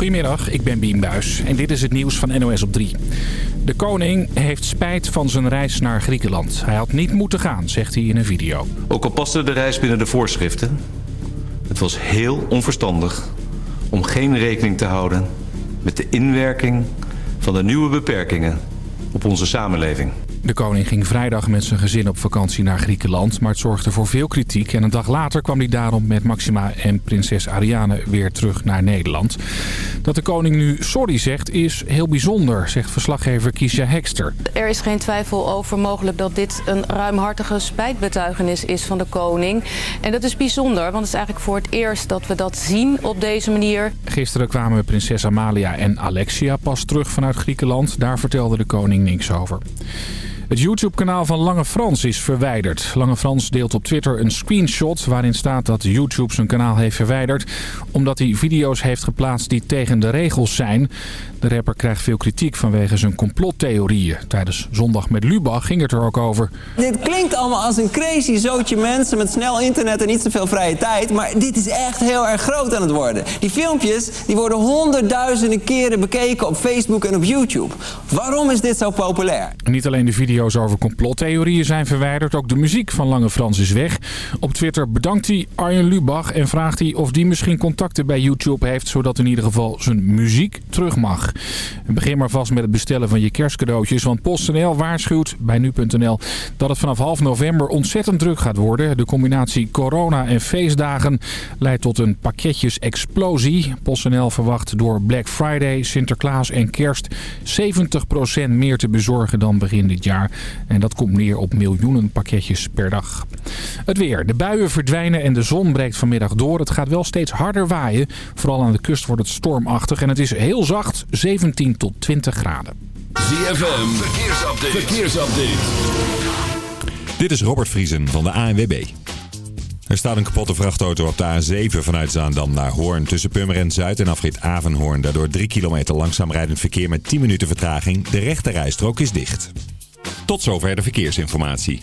Goedemiddag, ik ben Biem Buis en dit is het nieuws van NOS op 3. De koning heeft spijt van zijn reis naar Griekenland. Hij had niet moeten gaan, zegt hij in een video. Ook al paste de reis binnen de voorschriften... het was heel onverstandig om geen rekening te houden... met de inwerking van de nieuwe beperkingen op onze samenleving. De koning ging vrijdag met zijn gezin op vakantie naar Griekenland, maar het zorgde voor veel kritiek. En een dag later kwam hij daarom met Maxima en prinses Ariane weer terug naar Nederland. Dat de koning nu sorry zegt is heel bijzonder, zegt verslaggever Kiesja Hekster. Er is geen twijfel over mogelijk dat dit een ruimhartige spijtbetuigenis is van de koning. En dat is bijzonder, want het is eigenlijk voor het eerst dat we dat zien op deze manier. Gisteren kwamen prinses Amalia en Alexia pas terug vanuit Griekenland. Daar vertelde de koning niks over. Het YouTube-kanaal van Lange Frans is verwijderd. Lange Frans deelt op Twitter een screenshot waarin staat dat YouTube zijn kanaal heeft verwijderd... omdat hij video's heeft geplaatst die tegen de regels zijn. De rapper krijgt veel kritiek vanwege zijn complottheorieën. Tijdens Zondag met Lubach ging het er ook over. Dit klinkt allemaal als een crazy zootje mensen met snel internet en niet zoveel vrije tijd. Maar dit is echt heel erg groot aan het worden. Die filmpjes die worden honderdduizenden keren bekeken op Facebook en op YouTube. Waarom is dit zo populair? Niet alleen de video's over complottheorieën zijn verwijderd, ook de muziek van Lange Frans is weg. Op Twitter bedankt hij Arjen Lubach en vraagt hij of die misschien contacten bij YouTube heeft, zodat in ieder geval zijn muziek terug mag. Begin maar vast met het bestellen van je kerstcadeautjes, want PostNL waarschuwt bij nu.nl dat het vanaf half november ontzettend druk gaat worden. De combinatie corona en feestdagen leidt tot een pakketjesexplosie. PostNL verwacht door Black Friday, Sinterklaas en kerst 70% meer te bezorgen dan begin dit jaar. En dat komt neer op miljoenen pakketjes per dag. Het weer. De buien verdwijnen en de zon breekt vanmiddag door. Het gaat wel steeds harder waaien. Vooral aan de kust wordt het stormachtig. En het is heel zacht, 17 tot 20 graden. ZFM, verkeersupdate. verkeersupdate. Dit is Robert Vriesen van de ANWB. Er staat een kapotte vrachtauto op de A7 vanuit Zaandam naar Hoorn. Tussen Purmerend Zuid en afrit Avenhoorn. Daardoor 3 kilometer langzaam rijdend verkeer met 10 minuten vertraging. De rechte rijstrook is dicht. Tot zover de verkeersinformatie.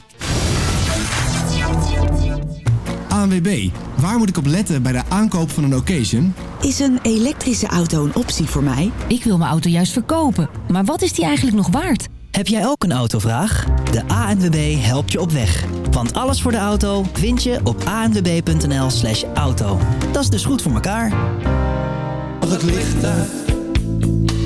ANWB, waar moet ik op letten bij de aankoop van een occasion? Is een elektrische auto een optie voor mij? Ik wil mijn auto juist verkopen. Maar wat is die eigenlijk nog waard? Heb jij ook een autovraag? De ANWB helpt je op weg. Want alles voor de auto vind je op anwb.nl slash auto. Dat is dus goed voor elkaar. Mag het licht uit?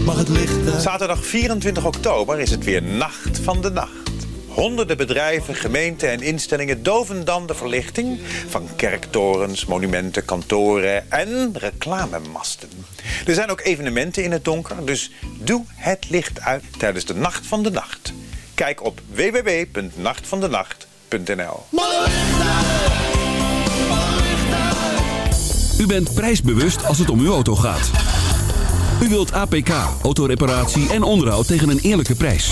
Mag het licht uit? Zaterdag 24 oktober is het weer Nacht van de Nacht. Honderden bedrijven, gemeenten en instellingen doven dan de verlichting... van kerktorens, monumenten, kantoren en reclamemasten. Er zijn ook evenementen in het donker, dus doe het licht uit tijdens de Nacht van de Nacht. Kijk op www.nachtvandenacht.nl U bent prijsbewust als het om uw auto gaat. U wilt APK, autoreparatie en onderhoud tegen een eerlijke prijs.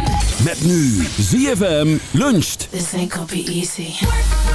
Met nu ZFM luncht. This ain't gonna be easy.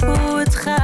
Meestal hoe.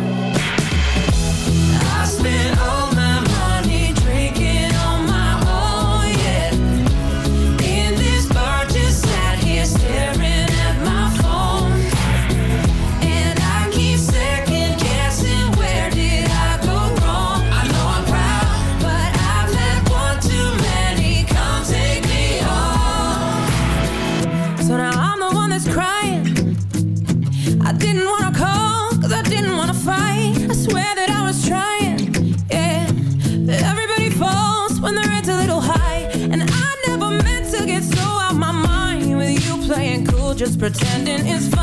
pretending it's fun.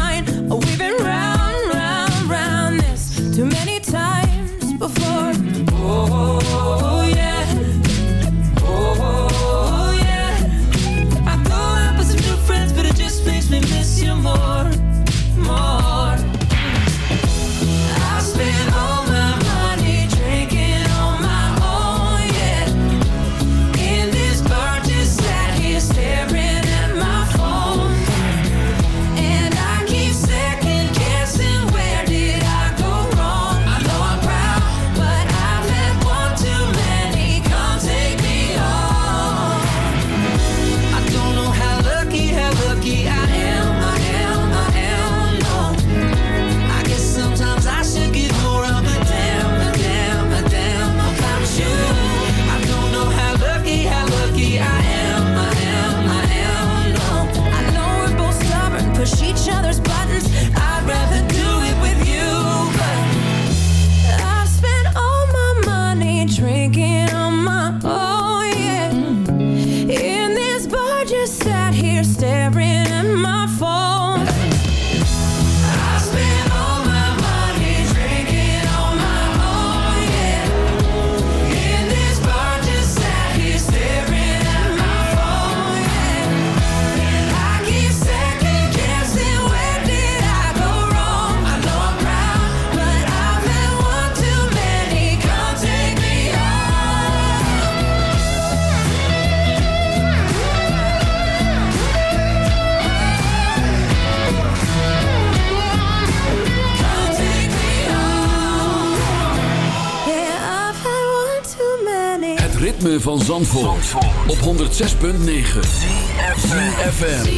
106.9 FM.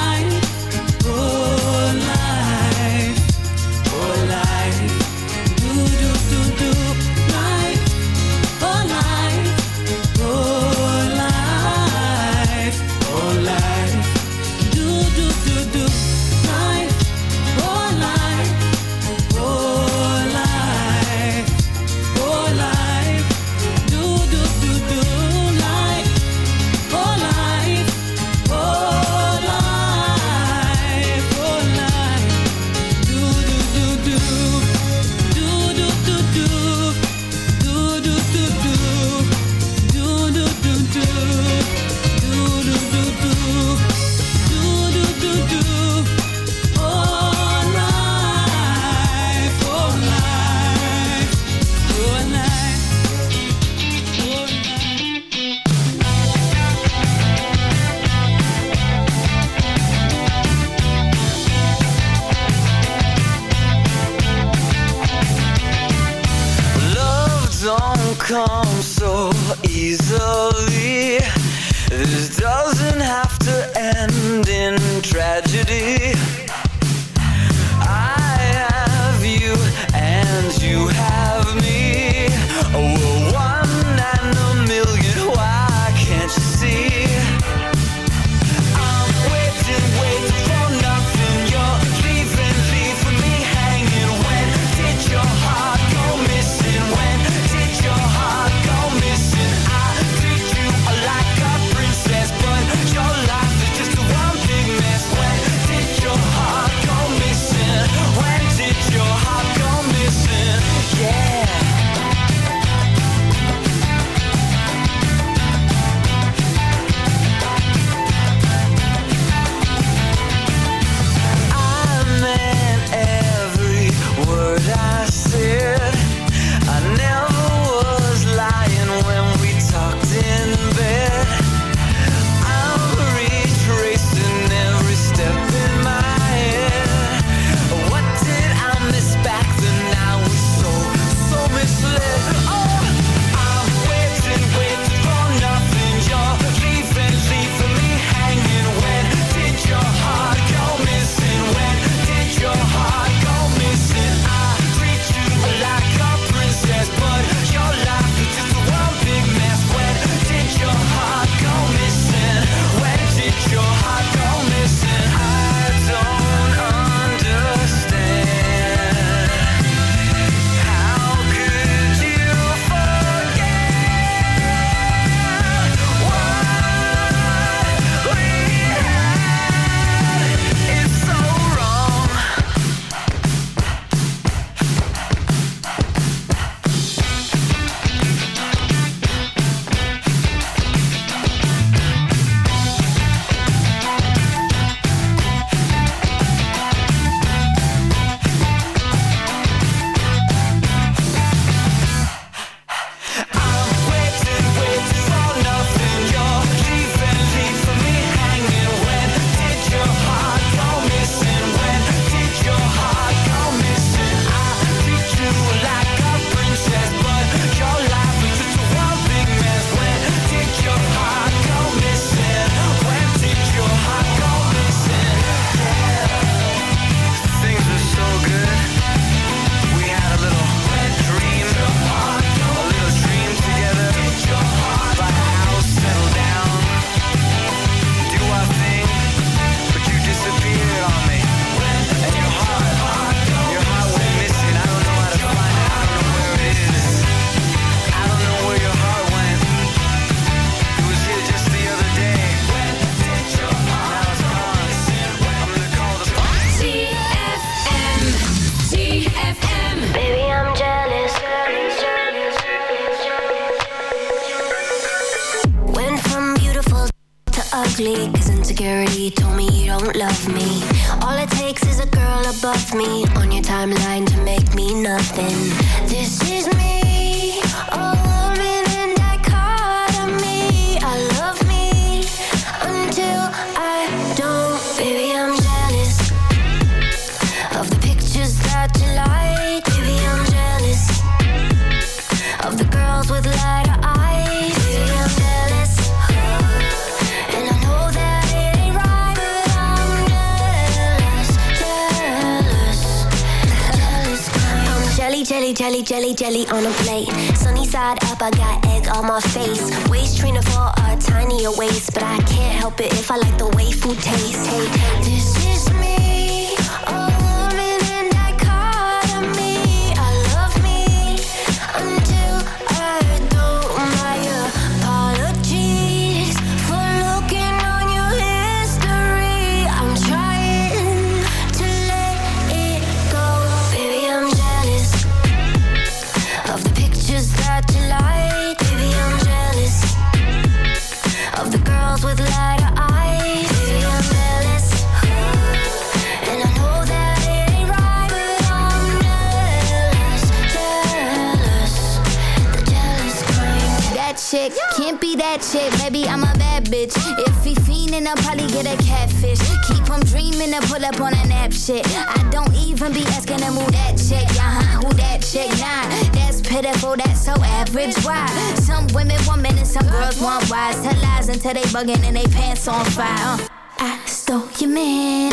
to pull up on a nap shit. I don't even be asking them who that chick, uh-huh, who that chick, nah. That's pitiful, that's so average. Why? Some women want men and some girls want wise. Tell lies until they bugging and they pants on fire. Uh. I stole your man.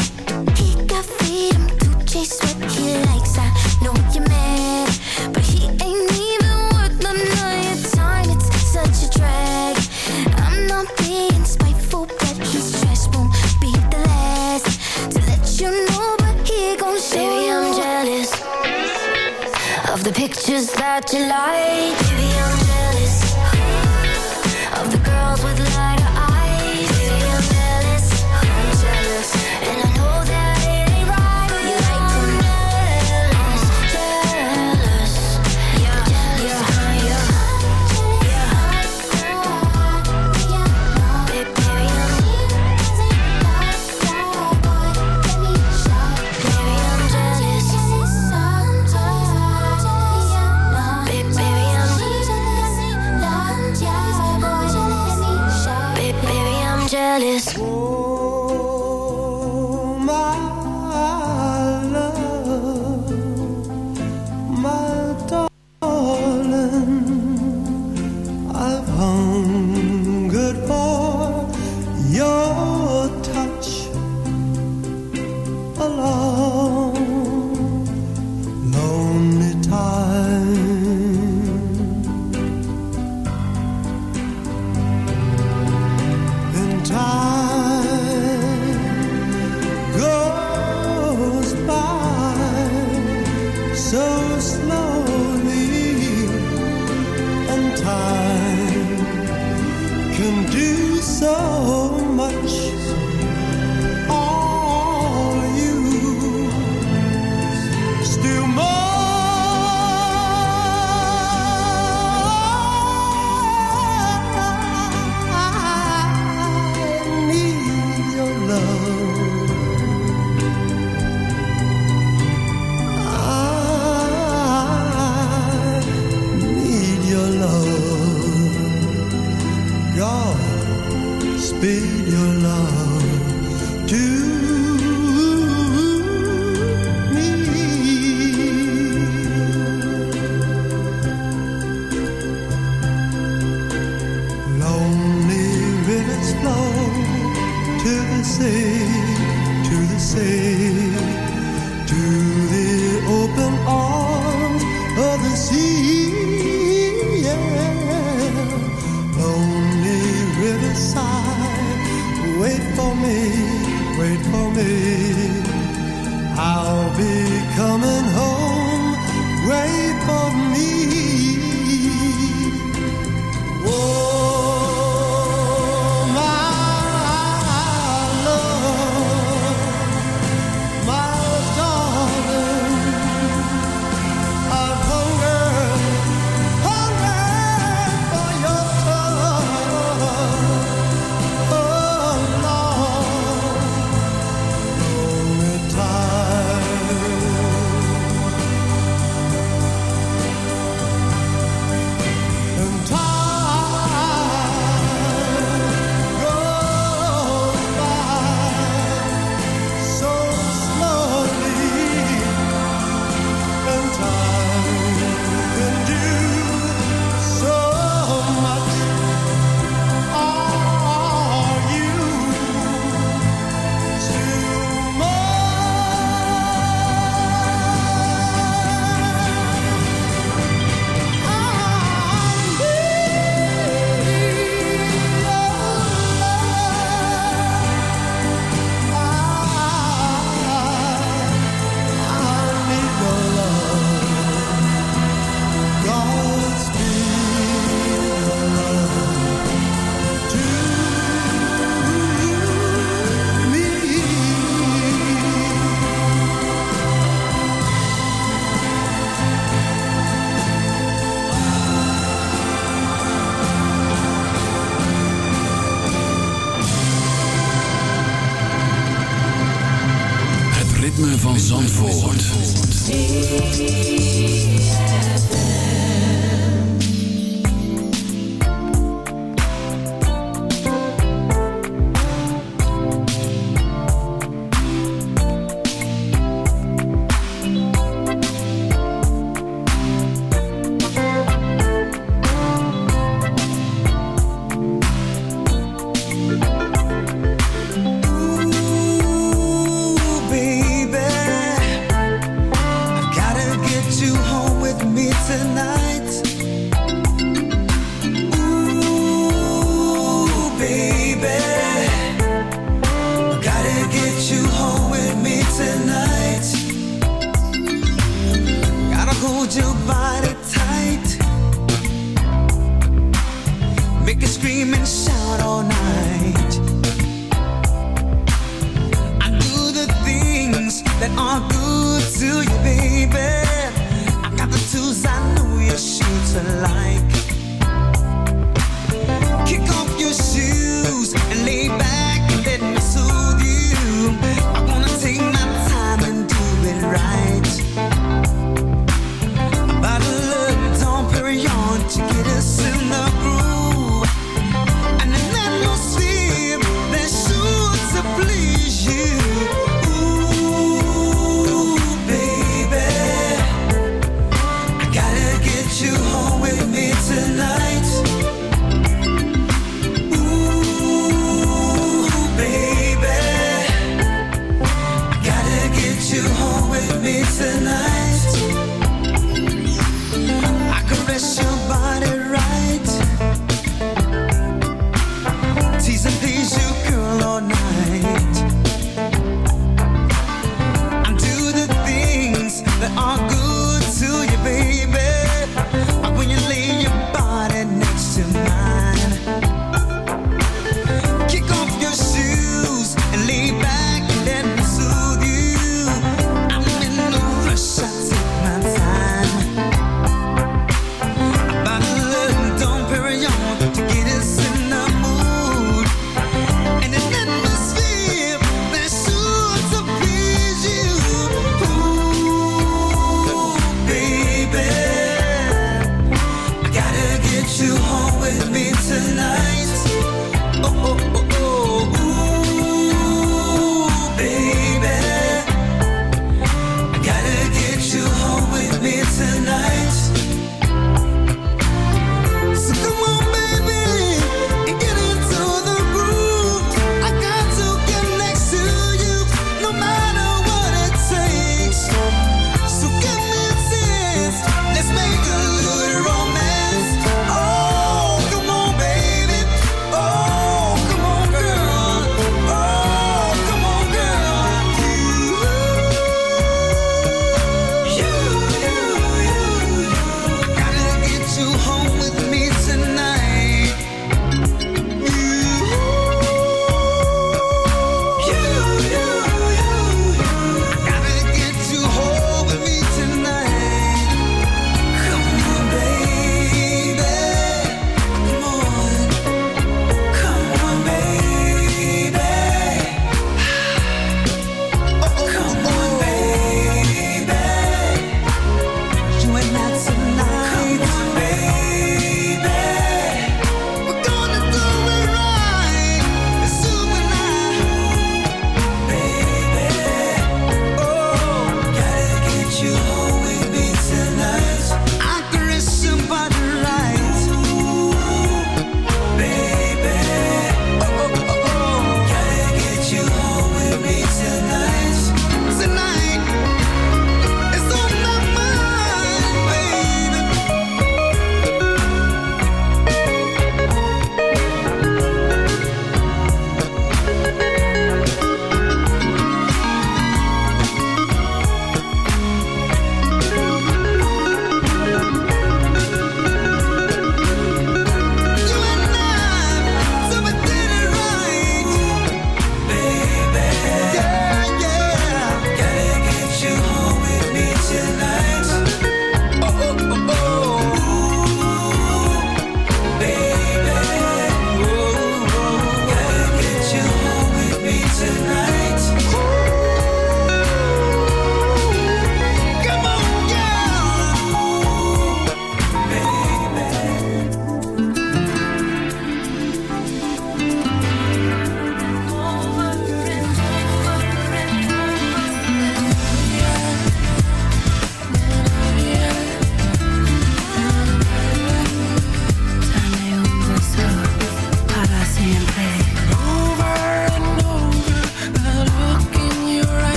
He got freedom to chase what he likes. I just that you like jealous.